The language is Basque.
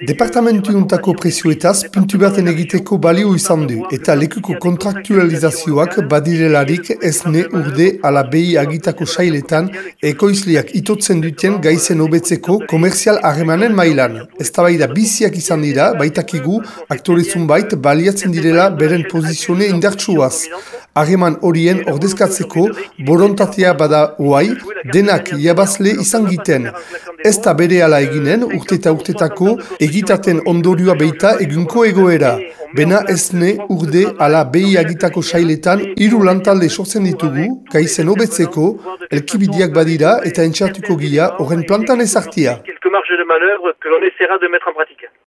Departamentu untako presioetaz pintu baten egiteko balio izan du eta lekuko kontraktualizazioak badirelarik esne urde ala behi agitako sailetan ekoizliak itotzen duten gaizen hobetzeko komerzial harremanen mailan. Ez da biziak izan dira, baitakigu aktorezun bait baliatzen direla beren pozizione indartsuaz. Harreman horien ordezkatzeko borontatea bada uai, denak jabazle izan giten. Ez da bere ala eginen, urte eta urtetako egitaten ondorioa beita egunko egoera. Bena ezne urde ala behi agitako sailetan hiru lantalde sortzen ditugu, gaizen hobetzeko, elkibidiak badira eta entxartuko gila horren plantan ezartia.